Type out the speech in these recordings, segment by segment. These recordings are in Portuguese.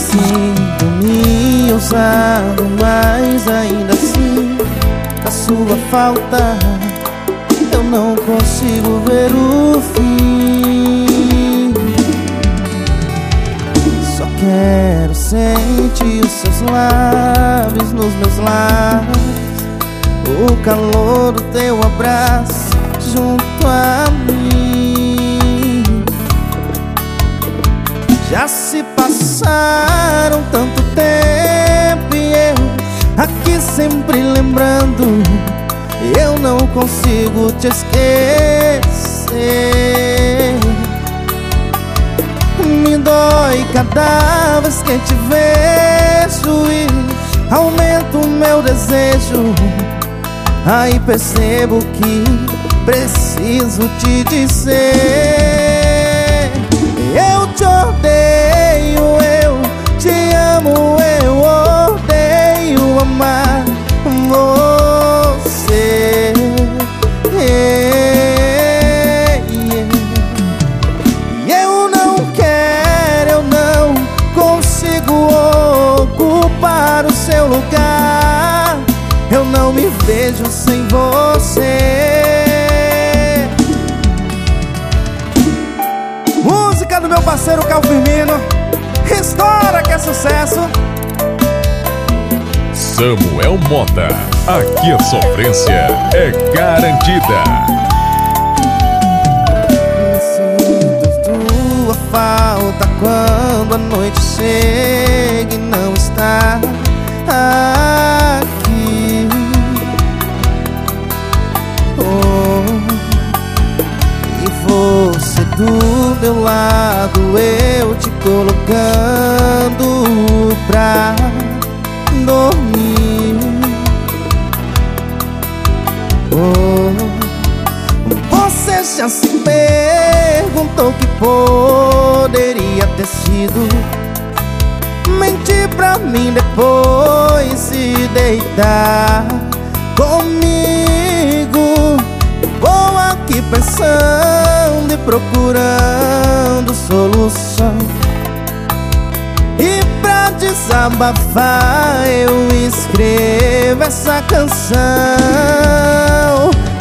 sinto-me ousado, mas ainda assim, da sua falta, eu não consigo ver o fim. Só quero sentir os seus lábios nos meus lábios, o calor do teu abraço junto a mim. Já se passaram sempre lembrando. Eu não consigo te esquecer. Me dói cada vez que te vejo e aumenta o meu desejo. Aí percebo que preciso te dizer seu lugar. Eu não me vejo sem você. Música do meu parceiro Cal Firmino. Estoura que é sucesso. Samuel Mota. Aqui a sofrência é garantida. Sinto tua falta quando a noite chega do meu lado, eu te colocando pra dormir. Oh, você já se perguntou que poderia ter sido Mentir pra mim depois se deitar comigo Vou aqui pensando procurando solução. E pra desabafar eu escrevo essa canção.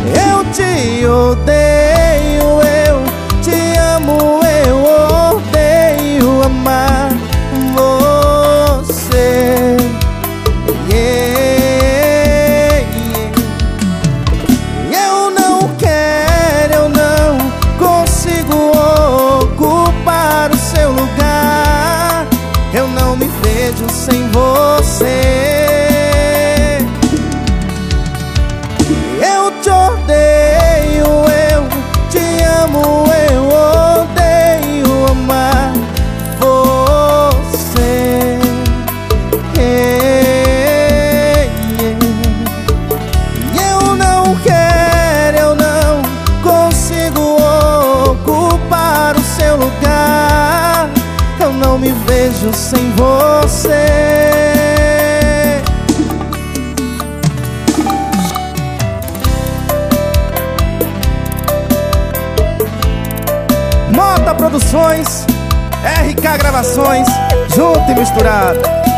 Eu te odeio, eu te amo, eu odeio amar me vejo sem você. Sem você. Mota Produções, RK Gravações, junto e misturado.